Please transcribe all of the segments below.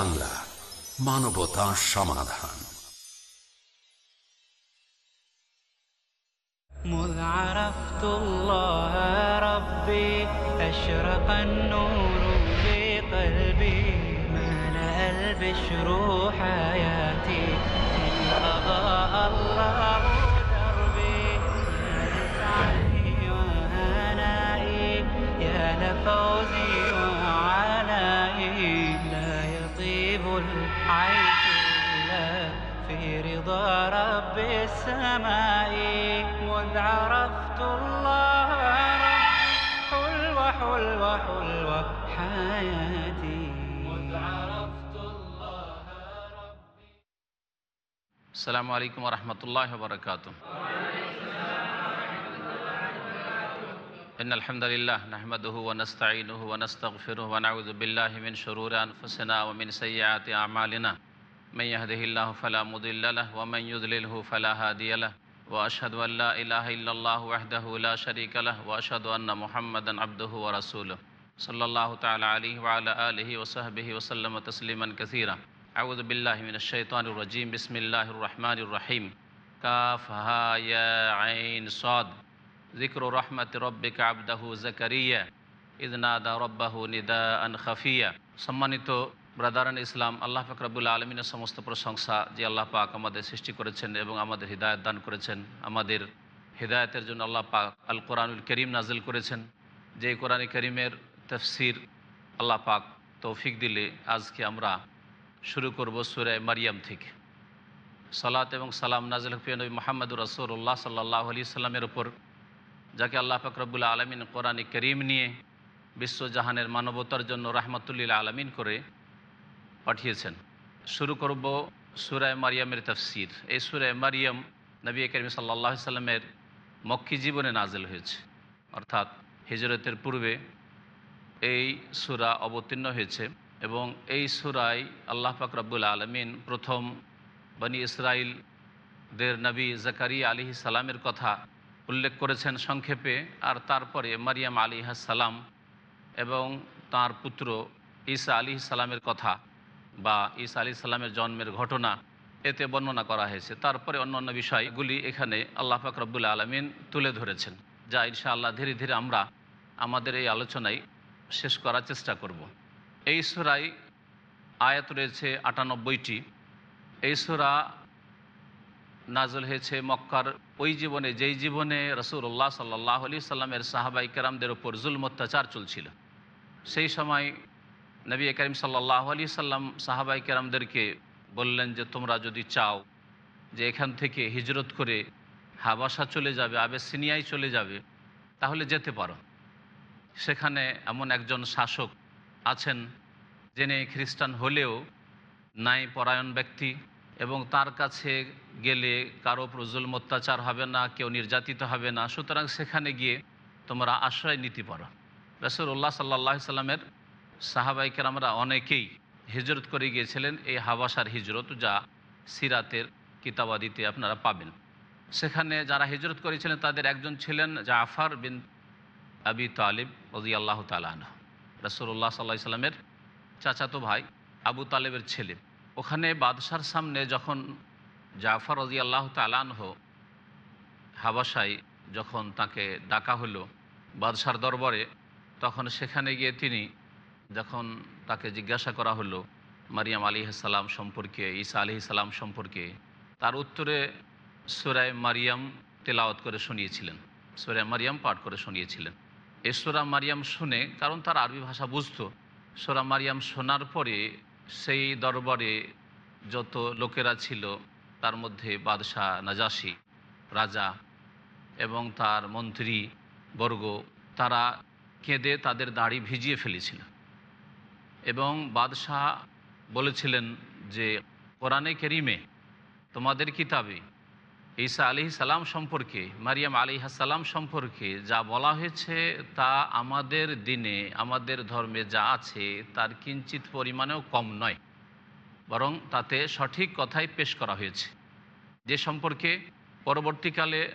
TV Bangla মানবতা সমাধান مذ عرفت الله ربي أشرق النور في قلبي ملأ البشر حياتي رب السماء مذ عرفت الله حلوة حلوة حلوة حياتي. مذ عرفت الله ربي. السلام عليكم ورحمة الله وبركاته. إن الحمد لله نحمده ونستعينه ونستغفره ونعوذ بالله من شرور أنفسنا ومن سيئات أعمالنا. من يهده الله فلا مضل له ومن يضلله فلا هادي له. وأشهد أن لا إله إلا الله وحده لا شريك له وأشهد أن محمدا عبده ورسوله. صلى الله تعالى عليه وعلى آله وصحبه وسلم تسليما كثيرا. أعوذ بالله من الشيطان الرجيم. بسم الله الرحمن الرحيم. كافها يا عين صاد. ذكر رحمة ربك عبده زكريا. إذ نادى ربه نداء خفيا. সম্মানিত ব্রাদারান ইসলাম, আল্লাহ ফাকরাবুল আলমিনের সমস্ত প্রশংসা যে আল্লাহ পাক আমাদের সৃষ্টি করেছেন এবং আমাদের হৃদায়ত দান করেছেন, আমাদের হৃদায়তের জন্য আল্লাহ পাক আল কোরআনুল করিম নাজিল করেছেন। যে কোরআন করিমের তফসির আল্লাহ পাক তৌফিক দিলে আজকে আমরা শুরু করব সুরে মারিয়াম থেকে। সালাত এবং সালাম নাজিল হুফিয়া নবী মোহাম্মদুর রসুল্লাহ সাল্লাহ আলি সাল্লামের ওপর যাকে আল্লাহ ফাকরবুল্লা আলমিন কোরআন করিম নিয়ে বিশ্বজাহানের মানবতার জন্য রাহমাতুল্লিল আলমিন করে পাঠিয়েছেন। শুরু করব সুরায় মারিয়ামের তফসির। এই সুরায় মারিয়াম নবী করিম সাল্লাহ সাল্লামের মক্কি জীবনে নাজেল হয়েছে। অর্থাৎ হিজরতের পূর্বে এই সুরা অবতীর্ণ হয়েছে এবং এই সুরায় আল্লাহ পাক রব্বুল আলমিন প্রথম বনি ইসরাইল দের নবী জাকারিয়া আলী সালামের কথা উল্লেখ করেছেন সংক্ষেপে আর তারপরে মারিয়াম আলী সালাম এবং তার পুত্র ঈসা আলী সালামের কথা বা ঈসা আলী সালামের জন্মের ঘটনা, এতে বর্ণনা করা হয়েছে। তারপরে অন্যান্য বিষয়গুলি এখানে আল্লাহ পাক রব্বুল আলমিন তুলে ধরেছেন, যা ইনশা আল্লাহ ধীরে ধীরে আমরা আমাদের এই আলোচনায় শেষ করার চেষ্টা করব। এই সুরায় আয়াত রয়েছে আটানব্বইটি। এই সুরা নাজল হয়েছে মক্কার ওই জীবনে, যেই জীবনে রসুল্লাহ সাল্লাহ আলি সাল্লামের সাহাবাই কেরামদের ওপর জুলম অত্যাচার চলছিল। সেই সময় নবী করিম সাল্লাহ আলি সাল্লাম সাহাবাই কেরামদেরকে বললেন যে, তোমরা যদি চাও যে এখান থেকে হিজরত করে হাবাসা চলে যাবে আবে সিনিয়ায় চলে যাবে, তাহলে যেতে পারো। সেখানে এমন একজন শাসক আছেন যিনি খ্রিস্টান হলেও নাই পরায়ণ ব্যক্তি এবং তার কাছে গেলে কারও প্রজুল অত্যাচার হবে না, কেউ নির্যাতিত হবে না। সুতরাং সেখানে গিয়ে তোমরা আশ্রয় নিতে পারো। রসুল্লাহ সাল্লাহ সাল্লামের সাহাবাইকের আমরা অনেকেই হিজরত করে গিয়েছিলেন এই হাবাসার হিজরত যা সিরাতের কিতাবাদিতে আপনারা পাবেন। সেখানে যারা হিজরত করেছিলেন তাদের একজন ছিলেন জাফার বিন আবি তালিব রজি আল্লাহ তালাহ রসুল্লাহ সাল্লাহ সাল্লামের চাচাতো ভাই আবু তালেবের ছেলে। ওখানে বাদশার সামনে যখন জাফর রাজি আল্লাহ তালানহ হাবাসায় যখন তাকে ডাকা হলো বাদশার দরবারে, তখন সেখানে গিয়ে তিনি যখন তাকে জিজ্ঞাসা করা হলো মারিয়াম আলী সালাম সম্পর্কে, ঈসা আলি সালাম সম্পর্কে, তার উত্তরে সুরায় মারিয়াম তেলাওয়াত করে শুনিয়েছিলেন। সুরায় মারিয়াম পাঠ করে শুনিয়েছিলেন। এই সুরা মারিয়াম শুনে, কারণ তার আরবি ভাষা বুঝত, সোরা মারিয়াম শোনার পরে সেই দরবারে যত লোকেরা ছিল, তার মধ্যে বাদশাহ নাজাসি, রাজা এবং তার মন্ত্রী বর্গ তারা কেঁদে তাদের দাড়ি ভিজিয়ে ফেলেছিল। এবং বাদশাহ বলেছিলেন যে, কোরআনে কেরিমে তোমাদের কিতাবে ঈসা আলি সালাম সম্পর্কে, মারিয়াম আলি সালাম সম্পর্কে যা বলা হয়েছে, তা আমাদের দিনে, আমাদের ধর্মে যা আছে, তার কিঞ্চিত পরিমাণেও কম নয়। বরং তাতে সঠিক কথাই পেশ করা হয়েছে। যে সম্পর্কে পরবর্তীকালে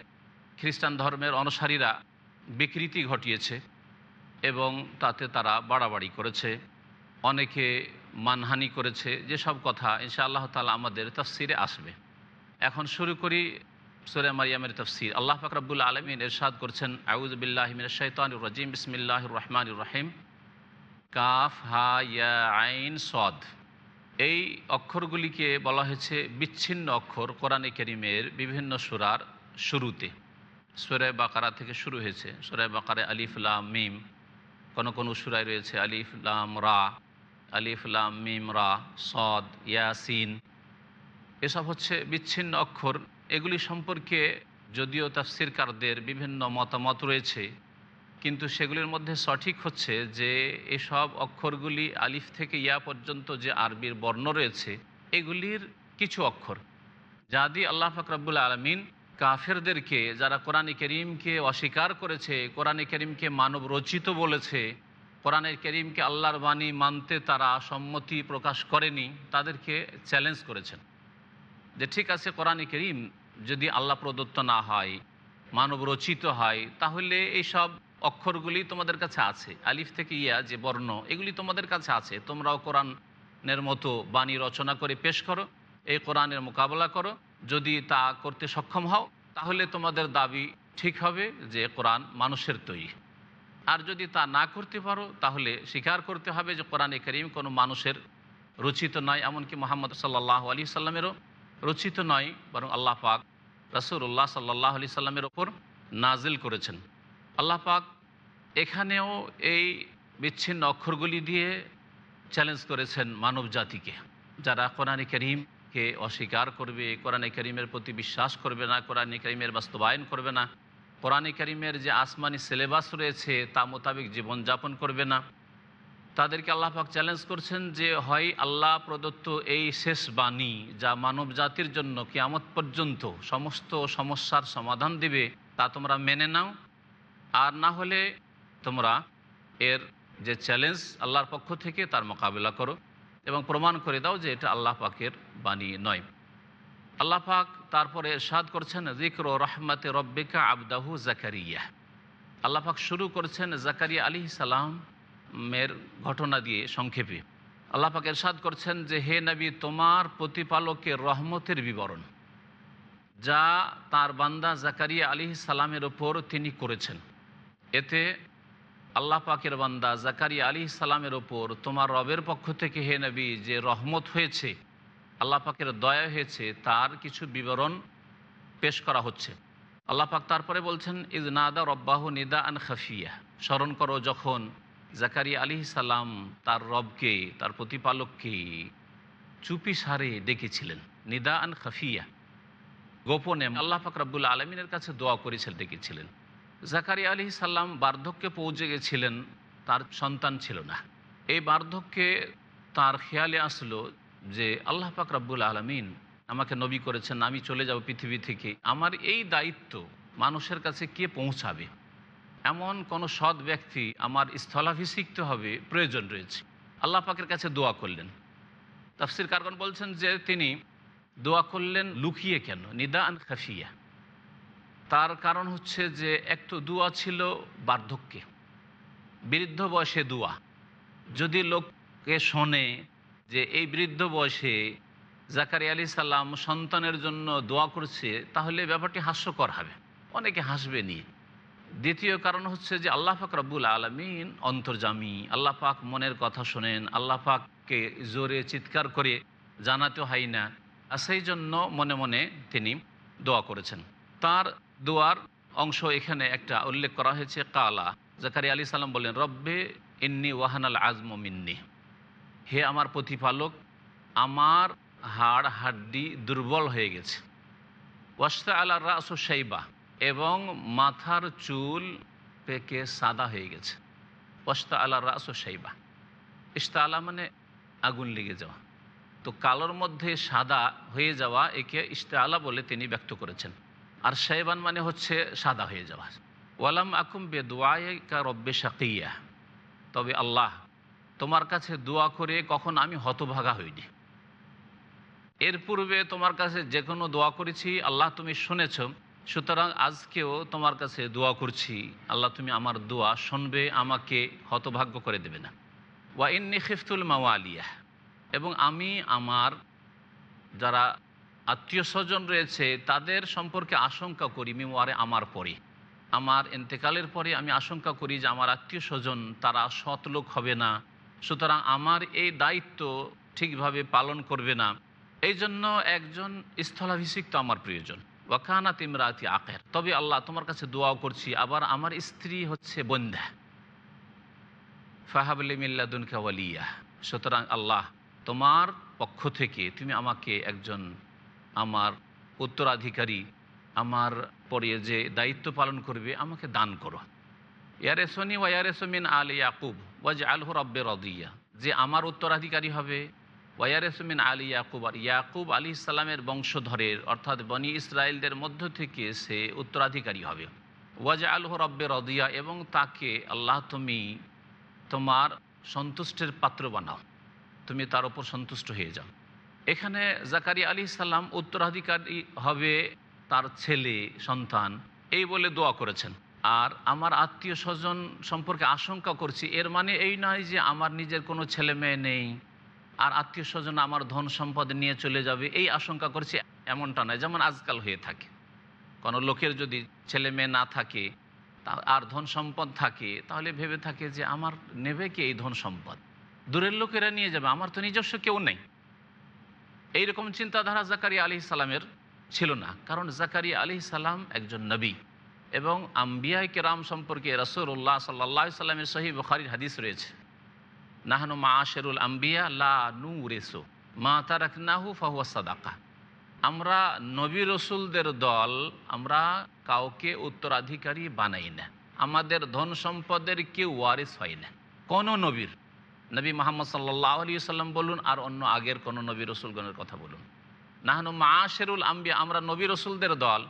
খ্রিস্টান ধর্মের অনুসারীরা বিকৃতি ঘটিয়েছে এবং তাতে তারা বাড়াবাড়ি করেছে। অনেকে মানহানি করেছে, যেসব কথা ইনশা আল্লাহ তালা আমাদের তফসিরে আসবে। এখন শুরু করি সুরে মারিয়ামের তফসির। আল্লাহ ফাকরাবুল আলমিন এরশাদ করছেন আউজবিল্লাহমিন শৈতান রাজিম বিসমিল্লাহ রহমান রহিম। কাফ, হা, ইয়া, আইন, সদ। এই অক্ষরগুলিকে বলা হয়েছে বিচ্ছিন্ন অক্ষর কোরআনে করিমের বিভিন্ন সুরার শুরুতে। সুরে বাকারা থেকে শুরু হয়েছে। সুরে বাকারে আলিফুল্লাম মিম। কোনো কোনো সুরায় রয়েছে আলিফুল্লাম রা। আলিফুল্লাম মিমরা সদ, ইয়াসিন, এসব হচ্ছে বিচ্ছিন্ন অক্ষর। এগুলি সম্পর্কে যদিও তাফসিরকারদের বিভিন্ন মতামত রয়েছে, কিন্তু সেগুলির মধ্যে সঠিক হচ্ছে যে এসব অক্ষরগুলি আলিফ থেকে ইয়া পর্যন্ত যে আরবির বর্ণ রয়েছে, এগুলির কিছু অক্ষর। যা দিয়ে আল্লাহ ফাকরাবুল আলমিন কাফেরদেরকে, যারা কোরআন করিমকে অস্বীকার করেছে, কোরআন করিমকে মানব রচিত বলেছে কোরআনের করিমকে আল্লাহর বাণী মানতে তারা সম্মতি প্রকাশ করেনি, তাদেরকে চ্যালেঞ্জ করেছেন। যে ঠিক আছে, কোরআন করিম যদি আল্লাহ প্রদত্ত না হয়, মানব রচিত হয়, তাহলে এইসব অক্ষরগুলি তোমাদের কাছে আছে। আলিফ থেকে ইয়া যে বর্ণ, এগুলি তোমাদের কাছে আছে। তোমরাও কোরআনের মতো বাণী রচনা করে পেশ করো, এই কোরআনের মোকাবেলা করো। যদি তা করতে সক্ষম হও, তাহলে তোমাদের দাবি ঠিক হবে যে কোরআন মানুষের তৈরি। আর যদি তা না করতে পারো, তাহলে স্বীকার করতে হবে যে কোরআনে করিম কোনো মানুষের রচিত নয়, এমনকি মোহাম্মদ সাল্লাহ আলী সাল্লামেরও রচিত নয়, বরং আল্লাহ পাক রসুল্লাহ সাল্লাহ আলি সাল্লামের ওপর নাজিল করেছেন। আল্লাহ পাক এখানেও এই বিচ্ছিন্ন অক্ষরগুলি দিয়ে চ্যালেঞ্জ করেছেন মানব জাতিকে। যারা কোরআন করিমকে অস্বীকার করবে, কোরআন করিমের প্রতি বিশ্বাস করবে না, কোরআন করিমের বাস্তবায়ন করবে না কোরআন করিমের যে আসমানি সিলেবাস রয়েছে তা মোতাবেক জীবনযাপন করবে না। তাদেরকে আল্লাহ পাক চ্যালেঞ্জ করছেন যে, হয় আল্লাহ প্রদত্ত এই শেষ বাণী যা মানব জাতির জন্য কিয়ামত পর্যন্ত সমস্ত সমস্যার সমাধান দিবে, তা তোমরা মেনে নাও। আর না হলে তোমরা এর যে চ্যালেঞ্জ আল্লাহর পক্ষ থেকে তার মোকাবিলা করো এবং প্রমাণ করে দাও যে এটা আল্লাহ পাকের বাণী নয়। আল্লাহ পাক তারপরে সাদ করছেন জিক্র রহমতে রব্বিকা আবদাহু জাকারিয়া আল্লাহ পাক শুরু করছেন জাকারিয়া আলী সালাম মের ঘটনা দিয়ে সংক্ষেপে। আল্লাহ পাক এরশাদ করছেন যে, হে নবী, তোমার প্রতিপালকের রহমতের বিবরণ, যা তার বান্দা জাকারিয়া আলী সালামের ওপর তিনি করেছেন। এতে আল্লাহ পাকের বান্দা জাকারিয়া আলী সালামের ওপর তোমার রবের পক্ষ থেকে, হে নবী, যে রহমত হয়েছে আল্লাহ পাকের দয়া হয়েছে, তার কিছু বিবরণ পেশ করা হচ্ছে। আল্লাহ পাক তারপরে বলছেন ইজ নাদা রব্বাহ নিদা আন খাফিয়া। স্মরণ করো যখন জাকারিয়া আলী সালাম তার রবকে, তার প্রতিপালককে চুপি সারে ডেকেছিলেন। নিদা আন খাফিয়া। গোপনে আল্লাহ পাক রব্বুল আলমিনের কাছে দোয়া করেছিলেন ডেকেছিলেন। জাকারিয়া আলী সাল্লাম বার্ধক্যে পৌঁছে গেছিলেন, তার সন্তান ছিল না। এই বার্ধক্যে তার খেয়ালে আসলো যে আল্লাহ পাক রব্বুল আলমিন আমাকে নবী করেছেন, আমি চলে যাব পৃথিবী থেকে। আমার এই দায়িত্ব মানুষের কাছে কে পৌঁছাবে? এমন কোনো সৎ ব্যক্তি আমার স্থলাভিষিক্ত হবে প্রয়োজন রয়েছে। আল্লাহ পাকের কাছে দোয়া করলেন। তাফসির কারগন বলছেন যে তিনি দোয়া করলেন, লুকিয়ে কেন? নিদা আন খাফিয়া। তার কারণ হচ্ছে যে এক তো দোয়া ছিল বার্ধক্যে, বৃদ্ধ বয়সে দোয়া। যদি লোককে শোনে যে এই বৃদ্ধ বয়সে জাকারি আলী সাল্লাম সন্তানের জন্য দোয়া করছে, তাহলে ব্যাপারটি হাস্যকর হবে। অনেকে হাসবে নিয়ে। দ্বিতীয় কারণ হচ্ছে যে আল্লাহ পাক রব্বুল আলমিন অন্তর্জামী। আল্লাহ পাক মনের কথা শোনেন, আল্লাহ পাককে জোরে চিৎকার করে জানাতে হয় না। আর সেই জন্য মনে মনে তিনি দোয়া করেছেন। তার দোয়ার অংশ এখানে একটা উল্লেখ করা হয়েছে, কালা। জাকারি আলী সাল্লাম বললেন, রব্বে ইন্নি ওয়াহানাল আজম মিন্নি। হে আমার প্রতিপালক, আমার হাড় হাড্ডি দুর্বল হয়ে গেছে। ওয়াস্তা আল্লাহ রাস ও সাইবা এবং মাথার চুল পেকে সাদা হয়ে গেছে। ওয়াস্তা আল্লাহ রাস ও সাইবা ইস্তা আলা মানে আগুন লেগে যাওয়া। তো কালোর মধ্যে সাদা হয়ে যাওয়া, একে ইস্তা আলা বলে তিনি ব্যক্ত করেছেন। আর সাইবান মানে হচ্ছে সাদা হয়ে যাওয়া। ওয়ালাম আকুম বে দোয়াইকা রব্বে শাকিয়া, তবে আল্লাহ তোমার কাছে দোয়া করে কখন আমি হতভাগা হইনি। এর পূর্বে তোমার কাছে যে কোনো দোয়া করেছি, আল্লাহ তুমি শুনেছ, সুতরাং আজকেও তোমার কাছে দোয়া করছি, আল্লাহ তুমি আমার দোয়া শুনবে, আমাকে হতভাগ্য করে দেবে না। ওয়া ইন্নি খিফতুল মাওয়ালিয়া, এবং আমি আমার যারা আত্মীয় স্বজন রয়েছে, তাদের সম্পর্কে আশঙ্কা করি মেমোয়ারে আমার পরে। আমার এন্তেকালের পরে আমি আশঙ্কা করি যে আমার আত্মীয় স্বজন তারা সৎ লোক হবে না। সুতরাং আমার এই দায়িত্ব ঠিকভাবে পালন করবে না। এই জন্য একজন স্থলাভিষিক্ত আমার প্রয়োজন। ওয়াকানা তিমরাতি আকের তবে আল্লাহ তোমার কাছে দোয়াও করছি, আবার আমার স্ত্রী হচ্ছে বন্ধা ফাহাবলি মিল্লাদুনকা ওয়ালিয়া। সুতরাং আল্লাহ তোমার পক্ষ থেকে তুমি আমাকে একজন আমার উত্তরাধিকারী, আমার পরে যে দায়িত্ব পালন করবে, আমাকে দান করো। ইয়ারেসনি ওয়া ইয়ারেসমিন আল ইয়াকুব ওয়াজ আলহ রব্বে রদিয়া। যে আমার উত্তরাধিকারী হবে ওয়ারেসমিন আলী ইয়াকুব, আর ইয়াকুব আলী ইসলামের বংশধরের, অর্থাৎ বনি ইসরায়েলদের মধ্য থেকে সে উত্তরাধিকারী হবে। ওয়াজ আলহ রব্বে রদিয়া, এবং তাকে আল্লাহ তুমি তোমার সন্তুষ্টের পাত্র বানাও। তুমি তার ওপর সন্তুষ্ট হয়ে যাও। এখানে জাকারি আলী সাল্লাম উত্তরাধিকারী হবে তার ছেলে, সন্তান, এই বলে দোয়া করেছেন। আর আমার আত্মীয় স্বজন সম্পর্কে আশঙ্কা করছি, এর মানে এই নয় যে আমার নিজের কোনো ছেলে মেয়ে নেই, আর আত্মীয় স্বজন আমার ধন সম্পদ নিয়ে চলে যাবে, এই আশঙ্কা করছি, এমনটা নয়, যেমন আজকাল হয়ে থাকে। কোনো লোকের যদি ছেলে মেয়ে না থাকে আর ধন সম্পদ থাকে, তাহলে ভেবে থাকে যে আমার নেবে কি এই ধন সম্পদ? দূরের লোকেরা নিয়ে যাবে, আমার তো নিজস্ব কেউ নেই। এইরকম চিন্তাধারা জাকারিয়া আলি সালামের ছিল না, কারণ জাকারিয়া আলি সালাম একজন নবী। এবং আম্বিয়াই কেরাম সম্পর্কে রসুল্লাহ সাল্লা সাল্লামের সহি বুখারির হাদিস রয়েছে। নাহানু মা আশেরুল আম্বিয়া লা নু রেসো মা তারাক নাহু ফাহুয়া সাদাকা। আমরা নবী রসুলদের দল, আমরা কাউকে উত্তরাধিকারী বানাই না। আমাদের ধন সম্পদের কেউ ওয়ারিস হয় না। কোনো নবীর। নবী মোহাম্মদ সাল্লাহ আলী সাল্লাম বলুন, আর অন্য আগের কোনো নবী রসুলগণের কথা বলুন। নাহানু মাশেরুল আম্বিয়া, আমরা নবী রসুলদের দল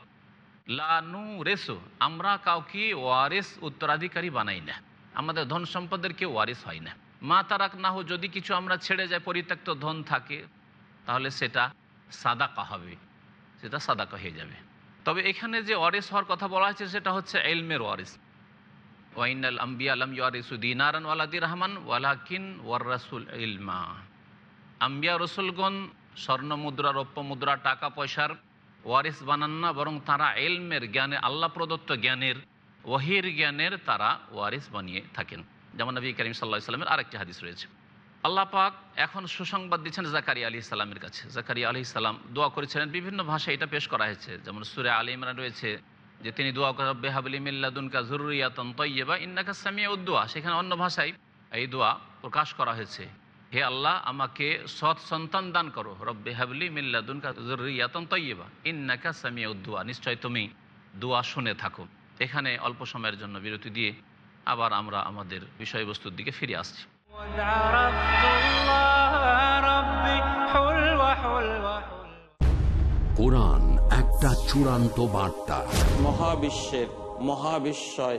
লানু রেসু আমরা কাউকে ওয়ারিস উত্তরাধিকারী বানাই না। আমাদের ধন সম্পদের কেউ ওয়ারিস হয় না। মা তারাক না হো যদি কিছু আমরা ছেড়ে যাই পরিত্যক্ত ধন থাকে, তাহলে সেটা সাদাকা হবে, সেটা সাদাকা হয়ে যাবে। তবে এখানে যে ওয়ারিস হওয়ার কথা বলা হয়েছে, সেটা হচ্ছে এলমের ওয়ারিস। ওয়াইনাল আম্বিয়া আলম ইয়ারিসু দিনারান ওয়ালাদি রহমান ওয়ালাকিন ওয়ার রাসুল ইলমা। আম্বিয়া রসুলগণ স্বর্ণ মুদ্রা রৌপ্য মুদ্রা টাকা পয়সার ওয়ারিস বানান না, বরং তারা এলমের জ্ঞানে, আল্লাহ প্রদত্ত জ্ঞানের, ওহির জ্ঞানের তারা ওয়ারিস বানিয়ে থাকেন। যেমন নবী করিম সাল্লাহ ইসলামের আরেকটি হাদিস রয়েছে। আল্লাহ পাক এখন সুসংবাদ দিচ্ছেন জাকারি আলী ইসলামের কাছে। জাকারি আলী ইসলাম দোয়া করেছিলেন, বিভিন্ন ভাষায় এটা পেশ করা হয়েছে। যেমন সুরে আলী ইমরান রয়েছে, যে তিনি দোয়া করবে হাবলি মিল্লাদুনকা জরুরিয়াতন তৈবা ইন্নাকা সামিয়া উদ্দোয়া সেখানে অন্য ভাষায় এই দোয়া প্রকাশ করা হয়েছে। হে আল্লাহ আমাকে সৎ সন্তান দান করো। রব্বে হাবলি মিল্লাদুন তৈবা ইন্নাকা সামিয়া উদ্দুয়া নিশ্চয় তুমি দোয়া শুনে থাকো। এখানে অল্প সময়ের জন্য বিরতি দিয়ে আবার আমরা আমাদের বিষয়বস্তুর দিকে ফিরে আসছি। কোরআন একটা চূড়ান্ত বার্তা। মহাবিশ্বের মহাবিশ্বয়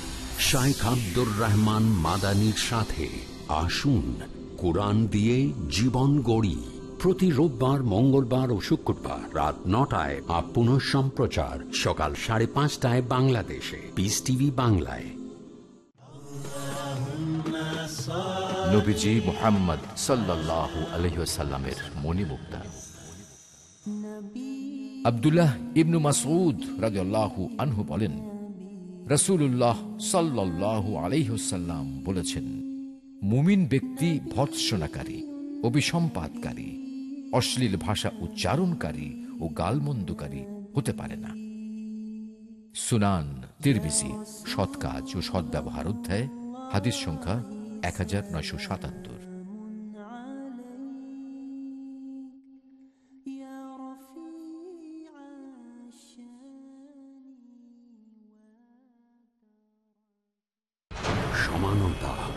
শাইখ আব্দুর রহমান মাদানির সাথে আসুন কোরআন দিয়ে জীবন গড়ি। প্রতি রোববার মঙ্গলবার ও শুক্রবার রাত নটায় আর পুনঃ সম্প্রচার সকাল সাড়ে পাঁচটায় বাংলাদেশে। পিস টিভি বাংলায়। নবীজি মোহাম্মদ সাল্লাহ আলহিসাল্লামের মণিমুক্তা। আবদুল্লাহ ইবনু মাসউদ রাজু আনহু বলেন রসুল্লাহ সাল্লাহ আলহ্লাম বলেছেন, মুমিন ব্যক্তি ভৎসনাকারী, অভিসম্পাদকারী, অশ্লীল ভাষা উচ্চারণকারী ও গালমন্দকারী হতে পারে না। সুনান তিরবিসি সৎ কাজ ও সদ্ব্যবহার অধ্যায়, হাদিস সংখ্যা এক হাজার নয়শো সাতাত্তর।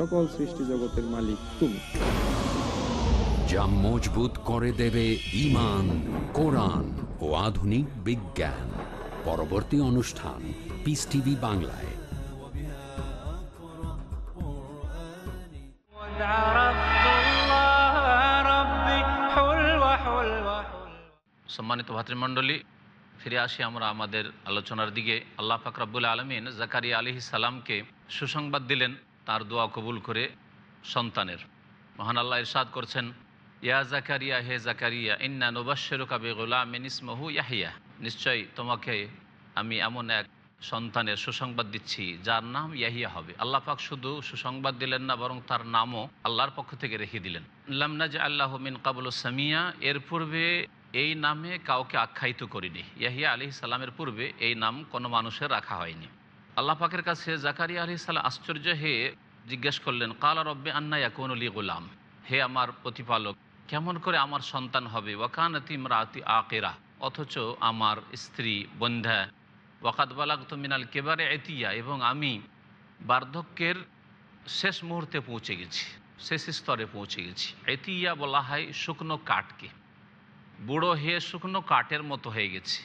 সকল সৃষ্টি জগতের মালিক তুমি। যা মজবুত করে দেবে ইমান কোরআন ও আধুনিক বিজ্ঞান। পরবর্তী অনুষ্ঠান পিস টিভি বাংলায়। সম্মানিত ভাতৃমণ্ডলী ফিরে আসি আমরা আমাদের আলোচনার দিকে। আল্লাহ ফাকরাবুল আলমিন জাকারিয়া আলি সুসংবাদ দিলেন। তার দোয়া কবুল করে সন্তানের। মহান আল্লাহ ইরশাদ করছেন, ইয়া জাকারিয়া, হে জাকারিয়া, ইন্না নুবাশ্বর কাবি গোলামিন ইসমহু ইয়াহিয়া। নিশ্চয়ই তোমাকে আমি এমন এক সন্তানের সুসংবাদ দিচ্ছি, যার নাম ইয়াহিয়া হবে। আল্লাহ পাক শুধু সুসংবাদ দিলেন না, বরং তার নামও আল্লাহর পক্ষ থেকে রেখে দিলেন। লামনাজ আল্লাহ মিন কাবুল সামিয়া, এর পূর্বে এই নামে কাউকে আখ্যায়িত করিনি। ইয়াহিয়া আলি সালামের পূর্বে এই নাম কোনো মানুষের রাখা হয়নি। আল্লাহ পাকের কাছে জাকারিয়া আলি সাল্লাম আশ্চর্য হয়ে জিজ্ঞেস করলেন, কালা রব্বে আন্না ইয়াকুন আলী গোলাম? হে আমার প্রতিপালক, কেমন করে আমার সন্তান হবে? ওয়াকানতি রাতি আকেরা, অথচ আমার স্ত্রী বন্ধা। ওয়াকাত বালাক মিনাল কেবারে এতিয়া এবং আমি বার্ধক্যের শেষ মুহূর্তে পৌঁছে গেছি, শেষ স্তরে পৌঁছে গেছি। এতিয়া বলা হয় শুকনো কাঠকে। বুড়ো হয়ে শুকনো কাঠের মতো হয়ে গেছে।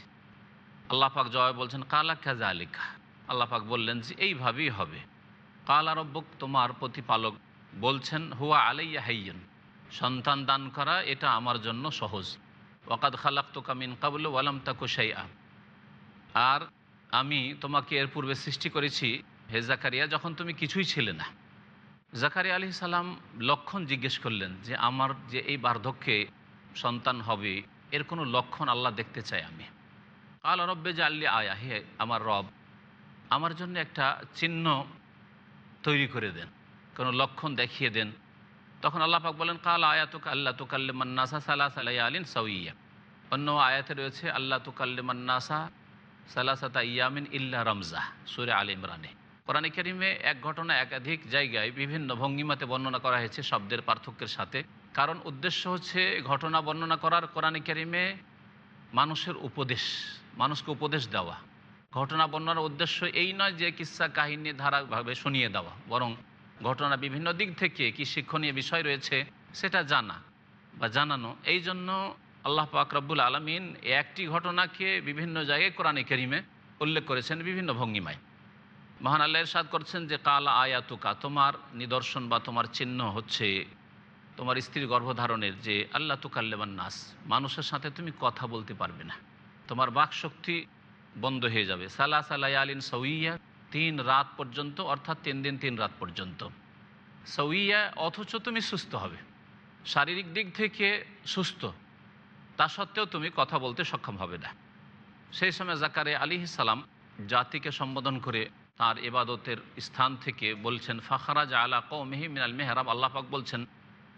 আল্লাপাক জয় বলছেন, কালা খাজা আলিকা আল্লাপাক বললেন যে, এইভাবেই হবে। কাল আরব্বক তোমার প্রতিপালক বলছেন, হুয়া আলাইয়া হাইয়ন, সন্তান দান করা এটা আমার জন্য সহজ। ওয়াকাদ খালাক তো কামিন কাবুল ওয়ালাম তাকু সাইয়া আর আমি তোমাকে এর পূর্বে সৃষ্টি করেছি হে জাকারিয়া, যখন তুমি কিছুই ছিলে না। জাকারিয়া আলি সালাম লক্ষণ জিজ্ঞেস করলেন যে, আমার যে এই বার্ধক্যে সন্তান হবে, এর কোনো লক্ষণ আল্লাহ দেখতে চাই আমি? আল রব্বে যে আল্লি আয়া, হে আমার রব আমার জন্য একটা চিহ্ন তৈরি করে দেন, কোনো লক্ষণ দেখিয়ে দেন। তখন আল্লাহ পাক বলেন, কাল আয়াতুক আল্লাহ তুকাল্লিমান্নাসা সালা সালাই আলিন সাউইয়া অন্য আয়াতে রয়েছে আল্লাহ তুকাল্লিমান্নাসা সালাসাতা ইয়ামিন ইল্লা রমজা। সুরে আল ইমরানে। কোরআন করিমে এক ঘটনা একাধিক জায়গায় বিভিন্ন ভঙ্গিমাতে বর্ণনা করা হয়েছে শব্দের পার্থক্যের সাথে। কারণ উদ্দেশ্য হচ্ছে ঘটনা বর্ণনা করার কোরআন করিমে মানুষের উপদেশ, মানুষকে উপদেশ দেওয়া। ঘটনা বর্ণনার উদ্দেশ্য এই নয় যে কিসা কাহিনী ধারাভাবে শুনিয়ে দেওয়া, বরং ঘটনা বিভিন্ন দিক থেকে কি শিক্ষণীয় বিষয় রয়েছে সেটা জানা বা জানানো। এই জন্য আল্লাহ পাক রব্বুল আলমিন একটি ঘটনাকে বিভিন্ন জায়গায় কোরআনে কেরিমে উল্লেখ করেছেন বিভিন্ন ভঙ্গিমায়। মহান আল্লাহ সাদ করছেন যে, কালা আয়াতুকা, তোমার নিদর্শন বা তোমার চিহ্ন হচ্ছে তোমার স্ত্রীর গর্ভধারণের যে আল্লাহ তুকাল্লেবান নাস, মানুষের সাথে তুমি কথা বলতে পারবে না। তোমার বাক শক্তি বন্ধ হয়ে যাবে। সালা সালাই আলিন সৌইয়া, তিন রাত পর্যন্ত, অর্থাৎ তিন দিন তিন রাত পর্যন্ত। সৌইয়া, অথচ তুমি সুস্থ হবে। শারীরিক দিক থেকে সুস্থ। তা সত্ত্বেও তুমি কথা বলতে সক্ষম হবে না। সেই সময় জাকারে আলী সালাম জাতিকে সম্বোধন করে তার এবাদতের স্থান থেকে বলছেন, ফাখারাজ আলা কৌমেহি মিনাল মেহরাব। আল্লাপাক বলছেন,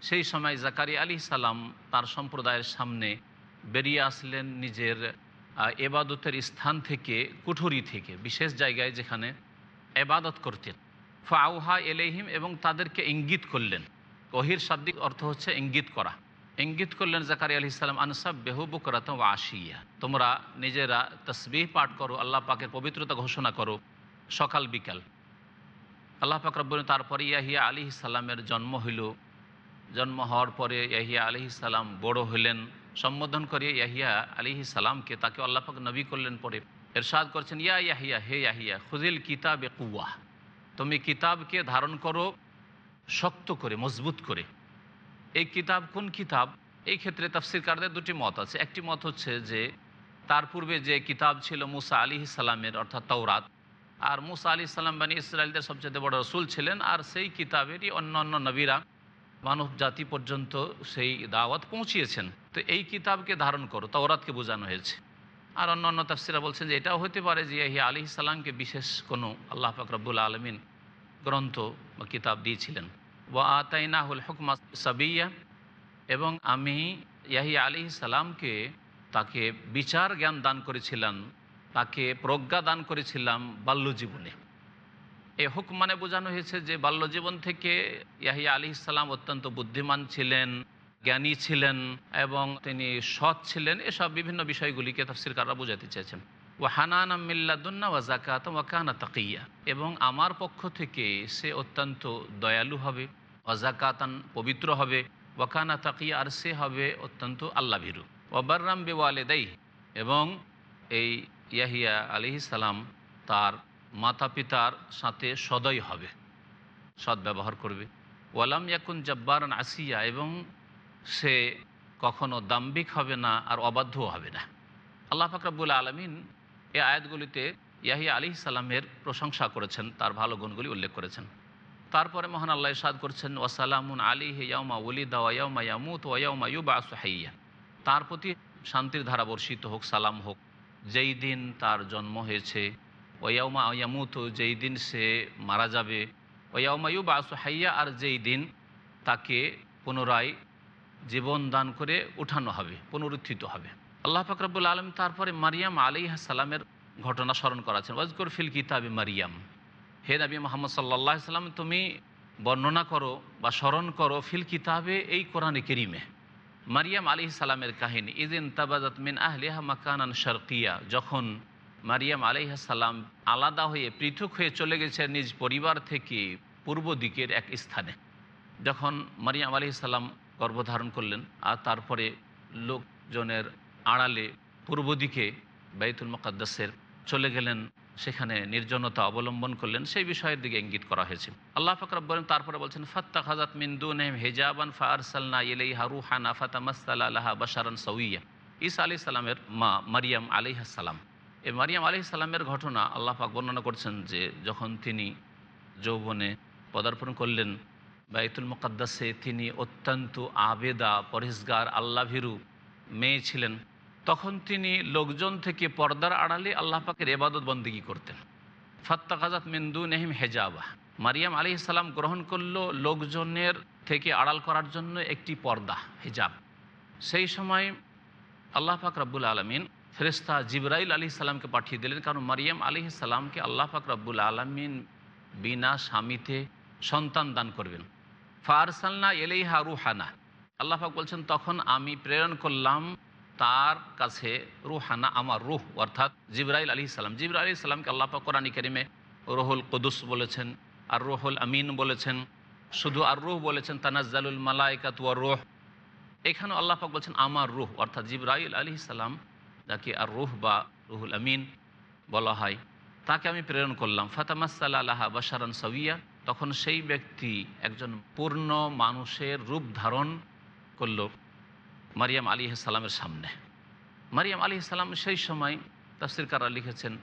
সেই সময় জাকারি আলী সালাম তার সম্প্রদায়ের সামনে বেরিয়ে আসলেন নিজের এবাদতের স্থান থেকে, কুঠুরি থেকে, বিশেষ জায়গায় যেখানে এবাদত করতেন। ফাউহা এলেহিম এবং তাদেরকে ইঙ্গিত করলেন। কহির শাব্দিক অর্থ হচ্ছে ইঙ্গিত করা। ইঙ্গিত করলেন জাকারি আলি সাল্লাম আনসাব বেহুবুক রাত আশিয়া। তোমরা নিজেরা তসবিহ পাঠ করো, আল্লাহ পাকের পবিত্রতা ঘোষণা করো সকাল বিকাল। আল্লাহ পাক রব্বর তারপরে ইয়াহিয়া আলী সাল্লামের জন্ম হইল। জন্ম হওয়ার পরে ইয়াহিয়া আলি সালাম বড় হলেন। সম্বোধন করে ইয়াহিয়া আলি সালামকে তাকে আল্লাপাক নবী করলেন পরে এরশাদ করছেন, ইয়া ইয়াহিয়া, হে ইয়াহিয়া খুজিল কিতাব এ কুয়া তুমি কিতাবকে ধারণ করো, শক্ত করে, মজবুত করে। এই কিতাব কোন কিতাব? এই ক্ষেত্রে তাফসিরকারদের দুটি মত আছে। একটি মত হচ্ছে যে, তার পূর্বে যে কিতাব ছিল মুসা আলি সালামের, অর্থাৎ তৌরাত আর মুসা আলি সাল্লাম বানী ইসরায়েলদের সবচেয়ে বড় রসুল ছিলেন, আর সেই কিতাবেরই অন্য অন্য নবীরা মানব জাতি পর্যন্ত সেই দাওয়াত পৌঁছিয়েছেন। তো এই কিতাবকে ধারণ করো, তওরাতকে বোঝানো হয়েছে। আর অন্য অন্য তাফসিরা বলছেন যে এটাও হতে পারে যে ইয়া আলি সালামকে বিশেষ কোনো আল্লাহ ফাকরাবুল আলমিন গ্রন্থ বা কিতাব দিয়েছিলেন। ওয়া আতাইনাহুল হুকমা সাবিয়া, এবং আমি ইয়াহি আলী সালামকে তাকে বিচার জ্ঞান দান করেছিলাম, তাকে প্রজ্ঞা দান করেছিলাম বাল্যজীবনে। এই হুক মানে বোঝানো হয়েছে যে বাল্যজীবন থেকে ইয়াহিয়া আলী ইসলাম অত্যন্ত বুদ্ধিমান ছিলেন জ্ঞানী ছিলেন এবং তিনি সৎ ছিলেন। এসব বিভিন্ন বিষয়গুলিকে তফসিরকাররা বোঝাতে চেয়েছেন। ও হানান মিল্লাদুন্না ওয়া জাকাত ওয়াকানা তাকিয়া। এবং আমার পক্ষ থেকে সে অত্যন্ত দয়ালু হবে অজাকাতান পবিত্র হবে ওয়াকানা তাকিয়া আর সে হবে অত্যন্ত আল্লাহ ভীরু ওবার্রাম বেওয়ালেদাই এবং এই ইয়াহিয়া আলি সালাম তার মাতা পিতার সাথে সদয় হবে সৎ ব্যবহার করবে ওয়ালাম ইয়াকুন জব্বারান আসিয়া এবং সে কখনো দাম্বিক হবে না আর অবাধ্যও হবে না। আল্লাহ ফাকরাবুল আলমিন এই আয়াতগুলিতে ইয়াহিয়া আলি সালামের প্রশংসা করেছেন, তার ভালো গুণগুলি উল্লেখ করেছেন। তারপরে মহান আল্লাহ সাদ করছেন, ওয়াসালামুন আলী হেয়াউমা উলিদা ওয়াউমা ইয়ামুত ওয়াউমা ইউবা হাইয়া। তার প্রতি শান্তির ধারা বর্ষিত হোক, সালাম হোক। যেই দিন তার জন্ম হয়েছে ওয়াউমা ইয়ামুত, যেই দিন সে মারা যাবে ওয়াউমা ইউবা হাইয়া, আর যেই দিন তাকে পুনরায় জীবন দান করে উঠানো হবে, পুনরুত্থিত হবে। আল্লাহ ফাকরাবুল আলম তারপরে মারিয়াম আলী সালামের ঘটনা স্মরণ করাছেন ওয়াজকর ফিল কিতাবে মারিয়াম। হে নবী মোহাম্মদ সাল্লাহ সাল্লাম, তুমি বর্ণনা করো বা স্মরণ করো ফিল কিতাবে এই কোরআনে কেরিমে। মারিয়াম আলী সালামের কাহিনী ইদিন তাবাজাত মিন আহলিহা মাকানান শারকিয়া, যখন মারিয়াম আলিহা সালাম আলাদা হয়ে পৃথক হয়ে চলে গেছে নিজ পরিবার থেকে পূর্ব দিকের এক স্থানে। যখন মারিয়াম আলি সাল্লাম গর্ভধারণ করলেন আর তারপরে লোকজনের আড়ালে পূর্ব দিকে বাইতুল মুকাদ্দাসের চলে গেলেন। সেখানে নির্জনতা অবলম্বন করলেন। সেই বিষয়ের দিকে ইঙ্গিত করা হয়েছে। আল্লাহ ফকরব বলেন তারপরে বলছেন ফাত্তা খাজাত মিন্দু নেম হেজাবান ফারসালনা ইলাই হারুহানা ফাতামাস্তাল আল্লাহা বাসারান সউইয়া ঈসা আলি সাল্লামের মা মারিয়াম আলিহাসাল্লাম এই মারিয়াম আলি সাল্লামের ঘটনা আল্লাহ পাক বর্ণনা করছেন যে, যখন তিনি যৌবনে পদার্পণ করলেন বাইতুল মুকাদ্দাসে তিনি অত্যন্ত আবেদা পরেশগার আল্লাভীরু মেয়ে ছিলেন। তখন তিনি লোকজন থেকে পর্দার আড়ালে আল্লাহ পাকের এবাদত বন্দিগি করতেন। ফাত্তা কাজাত মেন্দু নেহিম হেজাবা। মারিয়াম আলি সালাম গ্রহণ করল লোকজনের থেকে আড়াল করার জন্য একটি পর্দা, হেজাব। সেই সময় আল্লাহ পাক রব্বুল আলমিন ফেরেস্তা জিবরাইল আলী সালামকে পাঠিয়ে দিলেন, কারণ মারিয়াম আলী সালামকে আল্লাহ পাক রব্বুল আলমিন বিনা স্বামীতে সন্তান দান করবেন। ফারসালনা এলেইহা রুহানা। আল্লাহ পাক বলছেন, তখন আমি প্রেরণ করলাম তার কাছে রুহানা, আমার রুহ, অর্থাৎ জিবরাইল আলী সালাম। জিবরা আলী সালামকে আল্লাহ পাক কোরআন কারিমে রুহুল কুদুস বলেছেন, আর রুহুল আমিন বলেছেন, শুধু আর রুহ বলেছেন, তানাজ্জালুল মালাইকাত ওয়া রুহ। এখানেও আল্লাহ পাক বলছেন, আমার রুহ অর্থাৎ জিবরাইল আলী সালাম, যাকে আর রুহ বা রুহুল আমিন বলা হয়, তাকে আমি প্রেরণ করলাম। ফাতামাসাল্লা আল্লাহা বাসারান সবিয়া তখন সেই ব্যক্তি একজন পূর্ণ মানুষের রূপ ধারণ করল মারিয়াম আলী সালামের সামনে। মারিয়াম আলী সালাম সেই সময় তাফসিরকাররা লিখেছেন,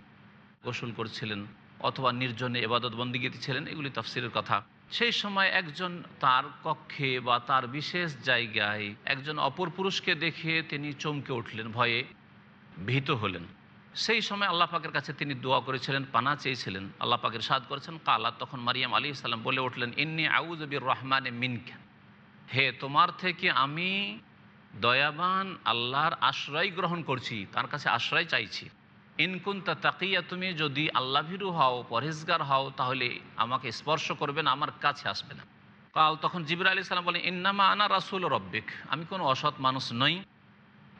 গোসল করছিলেন অথবা নির্জনে এবাদত বন্দিগিতে ছিলেন, এগুলি তফসিরের কথা। সেই সময় একজন তার কক্ষে বা তার বিশেষ জায়গায় একজন অপর পুরুষকে দেখে তিনি চমকে উঠলেন, ভয়ে ভীত হলেন। সেই সময় আল্লাহ পাকের কাছে তিনি দোয়া করেছিলেন, পানা চেয়েছিলেন। আল্লাহ পাকের সাদ করেছেন, কালা তখন মারিয়াম আলী ইসলাম বলে উঠলেন, ইন্নি আউজবির রহমানে মিনকা। হে, তোমার থেকে আমি দয়াবান আল্লাহর আশ্রয় গ্রহণ করছি, তার কাছে আশ্রয় চাইছি। ইনকুন তা তাকিয়া, তুমি যদি আল্লাভিরু হও, পরহেজগার হও, তাহলে আমাকে স্পর্শ করবে না, আমার কাছে আসবে না। কাল তখন জিবরা আলী সালাম বলেন, ইন্নামা আনা রাসুল রব্বিক। আমি কোনো অসৎ মানুষ নই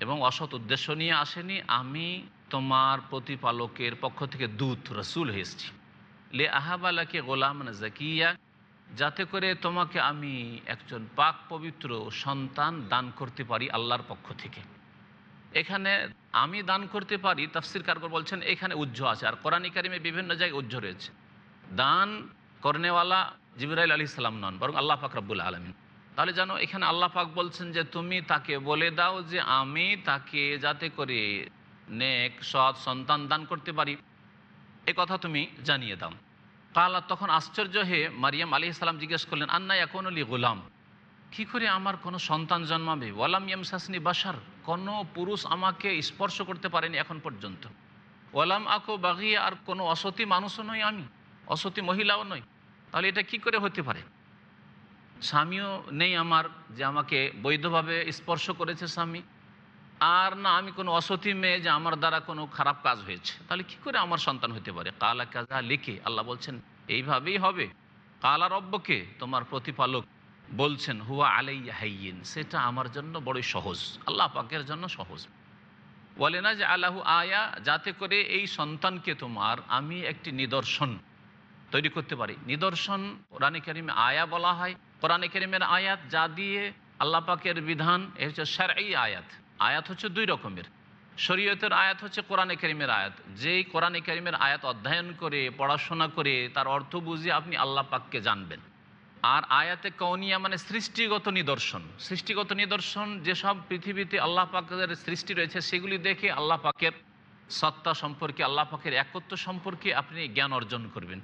এবং অসৎ উদ্দেশ্য নিয়ে আসেনি, আমি তোমার প্রতিপালকের পক্ষ থেকে দূত রসুল হয়েছি লে আহাবালাকে গোলাম জাকিয়া, যাতে করে তোমাকে আমি একজন পাক পবিত্র সন্তান দান করতে পারি আল্লাহর পক্ষ থেকে। এখানে আমি দান করতে পারি, তাফসির কারকর বলছেন, এখানে উজ্জ্ব আছে। আর কোরআন কারিমে বিভিন্ন জায়গায় উজ্জ্ব রয়েছে। দান করনেওয়ালা জিবরাইল আলী সালাম নন, বরং আল্লাহ পাক রব্বুল আলমিন। তাহলে জানো, এখানে আল্লাহ পাক বলছেন যে, তুমি তাকে বলে দাও যে, আমি তাকে যাতে করে নেক, সৎ সন্তান দান করতে পারি। এ কথা তুমি জানিয়ে দাও। কালা তখন আশ্চর্য হয়ে মারিয়াম আলী ইসলাম জিজ্ঞেস করলেন, আন্না এখন আলী গোলাম? কী করে আমার কোনো সন্তান জন্মাবে? ওয়ালাম ইয়ামসাসনি বাসার কোনো পুরুষ আমাকে স্পর্শ করতে পারেনি এখন পর্যন্ত। ওয়ালাম আকো বাগিয়া, আর কোনো অসতী মানুষও নই আমি। অসতী মহিলাও নই। তাহলে এটা কি করে হতে পারে? স্বামীও নেই আমার যে আমাকে বৈধভাবে স্পর্শ করেছে স্বামী। আর না, আমি কোনো অসতী মেয়ে যে আমার দ্বারা কোনো খারাপ কাজ হয়েছে। তাহলে কি করে আমার সন্তান হতে পারে? কালা কাজা লিখে আল্লাহ বলছেন, এইভাবেই হবে। কালা রব্বকে তোমার প্রতিপালক বলছেন, হুয়া আলাই হাইয়িন। সেটা আমার জন্য বড়ই সহজ। আল্লাহ পাকের জন্য সহজ। বলে না যে আল্লাহু আয়া, যাতে করে এই সন্তানকে তোমার আমি একটি নিদর্শন তৈরি করতে পারি। নিদর্শন কোরআনে করিমে আয়া বলা হয়। কোরআনে করিমের আয়াত যা দিয়ে আল্লাহ পাকের বিধান, এ হচ্ছে সারাই আয়াত। আয়াত হচ্ছে দুই রকমের। শরীয়তের আয়াত হচ্ছে কোরআনে করিমের আয়াত। যেই কোরআনে করিমের আয়াত অধ্যয়ন করে, পড়াশোনা করে, তার অর্থ বুঝে আপনি আল্লাহ পাককে জানবেন। আর আয়াতে কৌনিয়া মানে সৃষ্টিগত নিদর্শন। সৃষ্টিগত নিদর্শন যেসব পৃথিবীতে আল্লাহ পাকের সৃষ্টি রয়েছে, সেগুলি দেখে আল্লাহ পাকের সত্তা সম্পর্কে, আল্লাহ পাকের একত্ব সম্পর্কে আপনি জ্ঞান অর্জন করবেন।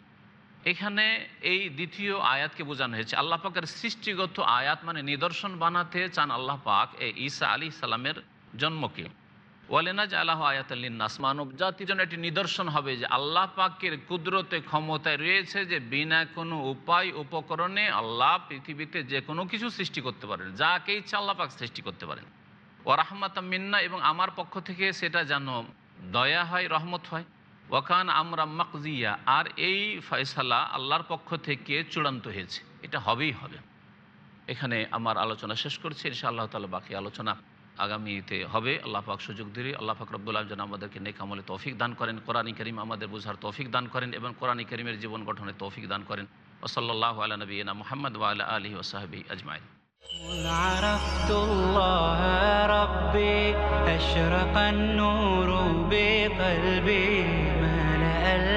এখানে এই দ্বিতীয় আয়াতকে বোঝানো হয়েছে। আল্লাহ পাকের সৃষ্টিগত আয়াত মানে নিদর্শন বানাতে চান আল্লাহ পাক এই ঈসা আলী সালামের জন্মকে। ওয়ালেনাজ আল্লাহ আয়াত আয়াতাল্লিনাস মানব জাতির জন্য একটি নিদর্শন হবে যে আল্লাহ পাকের কুদরতে ক্ষমতায় রয়েছে যে বিনা কোনো উপায় উপকরণে আল্লাহ পৃথিবীতে যে কোনো কিছু সৃষ্টি করতে পারেন, যাকে ইচ্ছা আল্লাহ পাক সৃষ্টি করতে পারেন। ও রাহমাত মিন্না, এবং আমার পক্ষ থেকে সেটা যেন দয়া হয়, রহমত হয়। ওয়াকান আমরা মাকজিয়া আর এই ফয়সালা আল্লাহর পক্ষ থেকে চূড়ান্ত হয়েছে এটা হবেই হবে এখানে আমার আলোচনা শেষ করছি ইনশা আল্লাহ তালা বাকি আলোচনা আগামীতে হবে আল্লাহ পাক সুযোগ দিলে আল্লাহ পাক রব্বুল আলম যেন আমাদেরকে নেক আমলে তৌফিক দান করেন কোরআনী করিম আমাদের বুঝার তৌফিক দান করেন এবং কোরআনী করিমের জীবন গঠনে তৌফিক দান করেন ওসল্লাহ আলা নবীনা মোহাম্মদ ওয়াল আলহি ওসাহাবি আজমাইন قل عرفت الله ربي أشرق النور بقلبي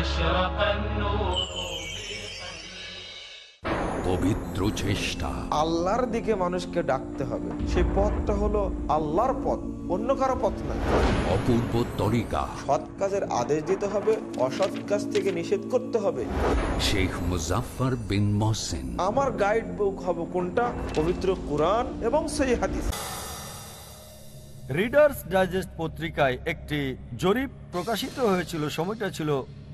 أشرق النور পবিত্র চেষ্টা আল্লাহর দিকে মানুষকে ডাকতে হবে সেই পথটা হলো আল্লাহর পথ অন্য কারো পথ না অপূর্ব তরিকা সৎ কাজের আদেশ দিতে হবে অসৎ কাজ থেকে নিষেধ করতে হবে শেখ মুজাফফর বিন মহসিন আমার গাইড বুক হবে কোনটা পবিত্র কোরআন এবং সেই হাদিস রিডার্স ডাইজেস্ট পত্রিকায় একটি জরিপ প্রকাশিত হয়েছিল সময়টা ছিল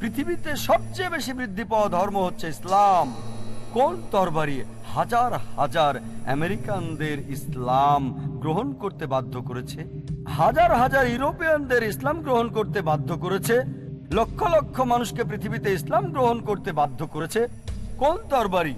পৃথিবীতে সবচেয়ে বেশি বৃদ্ধি পাওয়া ধর্ম হচ্ছে ইসলাম। কোন তরবারি হাজার হাজার আমেরিকানদের ইসলাম গ্রহণ করতে বাধ্য করেছে? হাজার হাজার ইউরোপিয়ানদের ইসলাম গ্রহণ করতে বাধ্য করেছে? লক্ষ লক্ষ মানুষকে পৃথিবীতে ইসলাম গ্রহণ করতে বাধ্য করেছে? কোন তরবারি